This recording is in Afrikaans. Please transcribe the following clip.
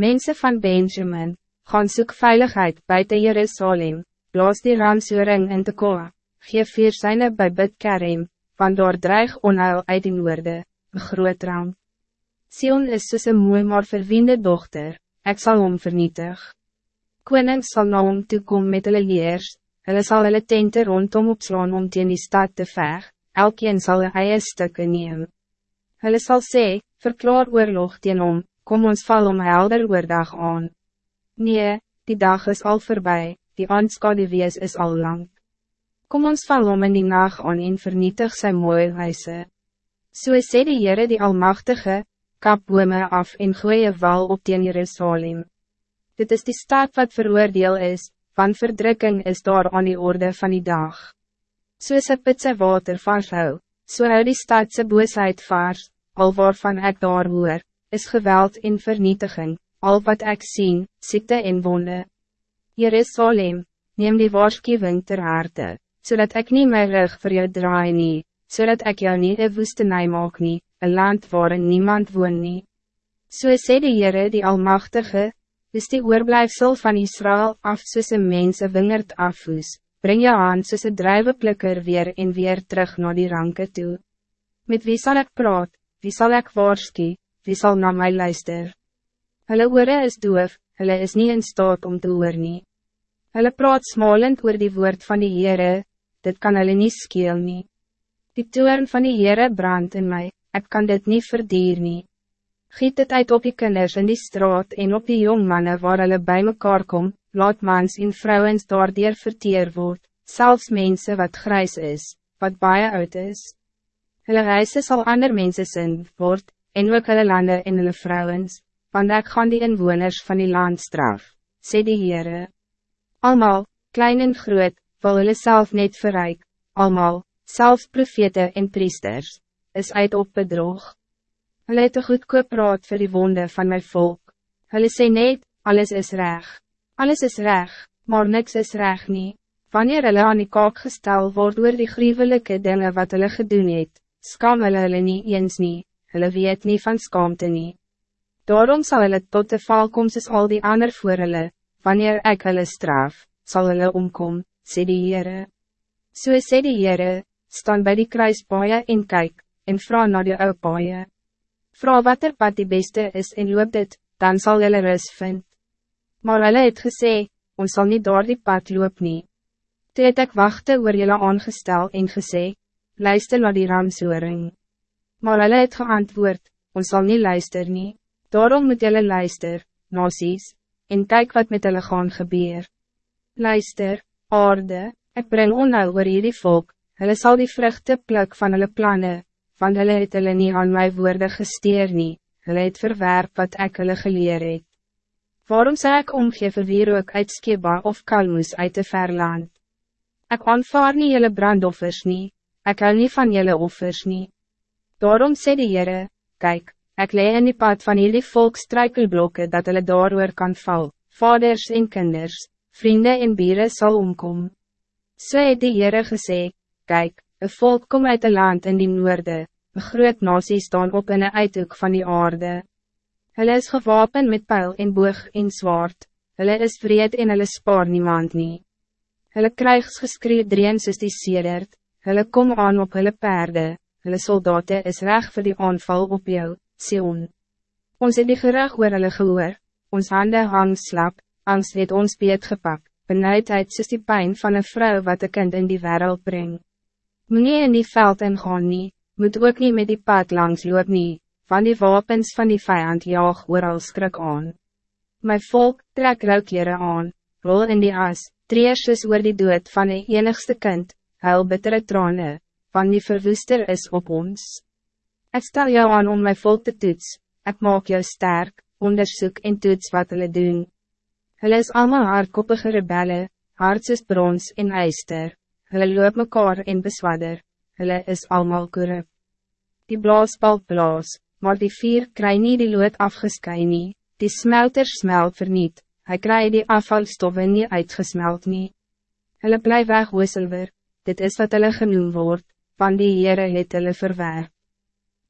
Mensen van Benjamin, gaan soek veiligheid buiten Jerusalem, blaas die ramsoering in te koa, geef vier syne by Bidkerem, want daar dreig onheil uit die noorde, een groot ramp. Sion is soos een mooi maar verwiende dochter, ik zal hom vernietig. Koning sal na hom toekom met hulle leers, hulle sal hulle tente rondom opslaan om teen die stad te veg, elkeen sal een eie stukke neem. Hulle sal sê, verklaar oorlog teen hom, kom ons val om helder oordag aan. Nee, die dag is al voorbij, die aanskade wees is al lang. Kom ons val om in die nacht aan en vernietig sy mooie huise. So sê die Heere die Almachtige, kap bome af en gooi een wal op teen Jerusalem. Dit is die stad wat veroordeel is, van verdrukking is daar aan die orde van die dag. Soos een pitse water varshou, so hou die stadse boosheid vars, al waarvan ek daar hoor, is geweld en vernietiging, al wat ik zie, ziekte en wonde. Jerusalem, neem die waarschuwing ter harte, zodat ik niet meer rug voor jou draai nie, zodat ik jou niet een woestenij maak nie, een land waarin niemand woon nie. So sê die Heere die Almachtige, is die oorblijfsel van Israël af soos een mens een wingerd afvoes, breng jou aan soos een druiveplikker weer en weer terug naar die ranke toe. Met wie zal ik praat, wie zal ik waarskie, wie zal naar mij luister? Hulle oore is doof, hulle is niet in staat om te hoor nie. Hulle praat smalend oor die woord van die Heere, dit kan hulle nie skeel nie. Die toern van die Heere brandt in mij, ik kan dit niet verdier nie. Giet het uit op die kinders in die straat en op die jongmannen waar hulle bij mekaar kom, laat mans en vrouwens daardier verteer word, zelfs mensen wat grijs is, wat baie oud is. Hulle reise sal ander mense sin word, en ook hulle lande en hulle vrouwens, want ek gaan die inwoners van die land straf, sê die Heere. Almal, klein en groot, wil hulle self net verryk, almal, selfs profete en priesters, is uit op bedrog. Hulle het een goedkoop praat vir die wonde van mijn volk. Hulle sê net, alles is reg. Alles is reg, maar niks is reg nie. Wanneer hulle aan die kaak gestel word oor die gruwelijke dingen wat hulle gedoen het, skam hulle hulle nie eens nie, hulle weet nie van skaamte nie. Daarom zal hulle tot de val kom soos al die ander voor hulle, wanneer ek hulle straf, zal hulle omkom, sê die Heere. So sê die Heere, staan bij die kruisbaaie en kyk, en vraag naar die ou paaie. Vraag wat er pad die beste is en loop dit, dan zal jylle rus vind. Maar hulle het gesê, ons zal niet door die pad loop nie. Toe het ek wachte oor jylle aangestel en gesê, luister naar die ramsoering. Maar hulle het geantwoord, ons zal niet luister nie. Daarom moet jylle luister, nasies, en kyk wat met hulle gaan gebeur. Luister, aarde, ik breng onheil oor hierdie volk, hulle sal die vruchten pluk van hulle plannen, want hulle het hulle nie aan my woorde gesteer nie, hulle het verwerp wat ek hulle geleer het. Waarom sê ek omgee vir wie ook uit Skeba of Kalmoes uit de verland? Ek aanvaar nie julle brandoffers nie, ek hou nie van julle offers nie. Daarom sê die Heere, kyk, ek lee in die pad van jullie volk struikelblokke dat hulle daar kan val, vaders en kinders, vrienden en bieren zal omkom. So het die Heere gesê, kyk, Een volk kom uit een land in die noorde, een groot nasie staan op in een uithoek van die aarde. Hulle is gewapen met pijl en boog en zwaard, hulle is vreed en hulle spaar niemand nie. Hulle krijgsgeskreeuw dreen soos die sedert, hulle kom aan op hulle perde, hulle soldaten is reg voor die aanval op jou, Sion. Ons het die gerig oor hulle gehoor, ons handen hang slap, angst het ons beet gepak, benauwdheid soos die pijn van een vrouw wat een kind in die wereld brengt. Nie in die veld ingaan nie, moet ook niet met die pad langs loop nie, van die wapens van die vijand jaag ooral skrik aan. My volk trek rouwkleren aan, rol in die as, treers oor die dood van die enigste kind, huil bittere trane, van die verwoester is op ons. Ik stel jou aan om my volk te toets, ik maak jou sterk, onderzoek en toets wat hulle doen. Hulle is allemaal hardkoppige rebellen, hart is brons en ijster hulle loop mekaar en beswadder, hulle is allemaal korrup. Die blaasbal blaas, maar die vier kry nie die lood afgeskei nie, die smelter smelt verniet, hy kry die afvalstoffe nie uitgesmelt nie. Hulle bly weg ooselwer, dit is wat hulle genoem word, van die Heere het hulle verwerp.